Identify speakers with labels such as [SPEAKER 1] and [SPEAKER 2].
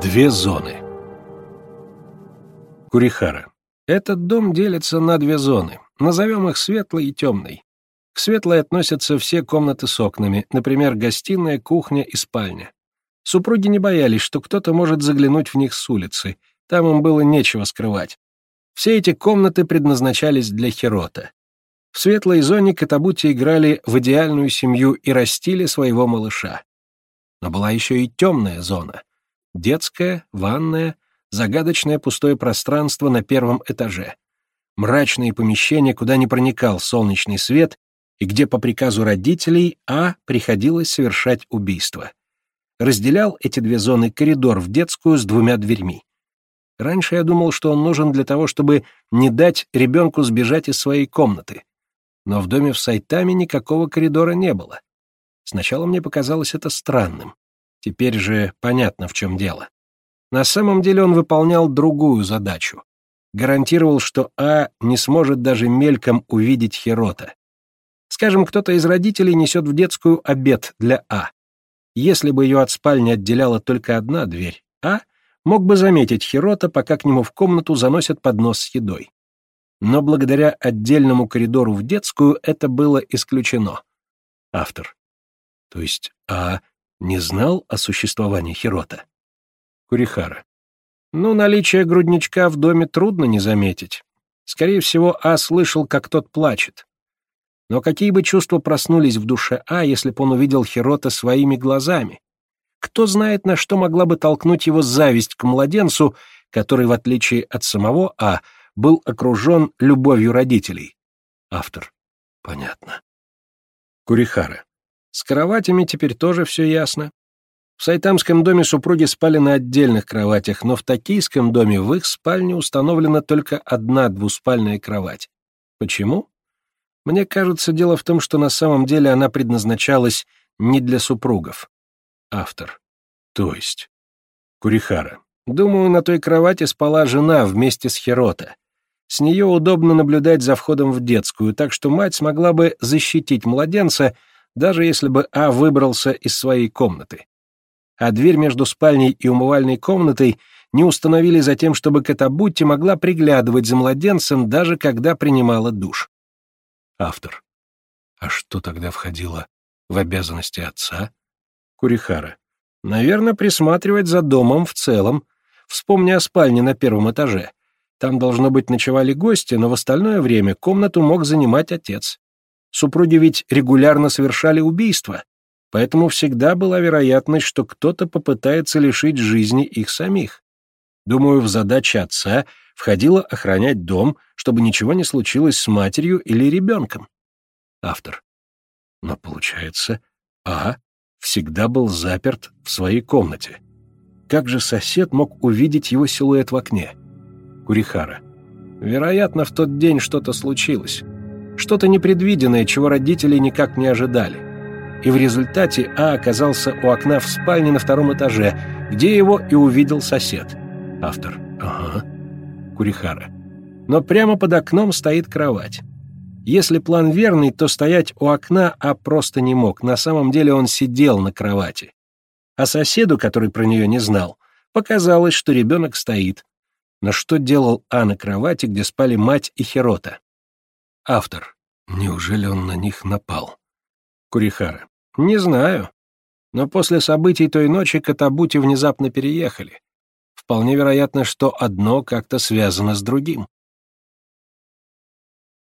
[SPEAKER 1] Две зоны. Курихара. Этот дом делится на две зоны. Назовем их светлой и темной. К светлой относятся все комнаты с окнами, например, гостиная, кухня и спальня. Супруги не боялись, что кто-то может заглянуть в них с улицы. Там им было нечего скрывать. Все эти комнаты предназначались для Хирота. В светлой зоне Катабути играли в идеальную семью и растили своего малыша. Но была еще и темная зона. Детская, ванная, загадочное пустое пространство на первом этаже. Мрачные помещения, куда не проникал солнечный свет и где по приказу родителей А приходилось совершать убийство. Разделял эти две зоны коридор в детскую с двумя дверьми. Раньше я думал, что он нужен для того, чтобы не дать ребенку сбежать из своей комнаты. Но в доме в Сайтаме никакого коридора не было. Сначала мне показалось это странным. Теперь же понятно, в чем дело. На самом деле он выполнял другую задачу. Гарантировал, что А не сможет даже мельком увидеть Хирота. Скажем, кто-то из родителей несет в детскую обед для А. Если бы ее от спальни отделяла только одна дверь, А мог бы заметить Хирота, пока к нему в комнату заносят поднос с едой. Но благодаря отдельному коридору в детскую это было исключено. Автор. То есть А не знал о существовании Хирота? Курихара. Ну, наличие грудничка в доме трудно не заметить. Скорее всего, А слышал, как тот плачет. Но какие бы чувства проснулись в душе А, если бы он увидел Хирота своими глазами? Кто знает, на что могла бы толкнуть его зависть к младенцу, который, в отличие от самого А, был окружен любовью родителей? Автор. Понятно. Курихара. С кроватями теперь тоже все ясно. В сайтамском доме супруги спали на отдельных кроватях, но в токийском доме в их спальне установлена только одна двуспальная кровать. Почему? Мне кажется, дело в том, что на самом деле она предназначалась не для супругов. Автор. То есть. Курихара. Думаю, на той кровати спала жена вместе с Хирота. С нее удобно наблюдать за входом в детскую, так что мать смогла бы защитить младенца, даже если бы А выбрался из своей комнаты а дверь между спальней и умывальной комнатой не установили за тем, чтобы Катабутти могла приглядывать за младенцем, даже когда принимала душ. Автор. А что тогда входило в обязанности отца? Курихара. Наверное, присматривать за домом в целом. Вспомни о спальне на первом этаже. Там, должно быть, ночевали гости, но в остальное время комнату мог занимать отец. Супруги ведь регулярно совершали убийства, поэтому всегда была вероятность, что кто-то попытается лишить жизни их самих. Думаю, в задачи отца входило охранять дом, чтобы ничего не случилось с матерью или ребенком. Автор. Но получается, А всегда был заперт в своей комнате. Как же сосед мог увидеть его силуэт в окне? Курихара. Вероятно, в тот день что-то случилось. Что-то непредвиденное, чего родители никак не ожидали и в результате А оказался у окна в спальне на втором этаже, где его и увидел сосед. Автор. Ага. Курихара. Но прямо под окном стоит кровать. Если план верный, то стоять у окна А просто не мог. На самом деле он сидел на кровати. А соседу, который про нее не знал, показалось, что ребенок стоит. Но что делал А на кровати, где спали мать и Хирота? Автор. Неужели он на них напал? Курихара. «Не знаю. Но после событий той ночи Катабути внезапно переехали. Вполне вероятно, что одно как-то связано с другим».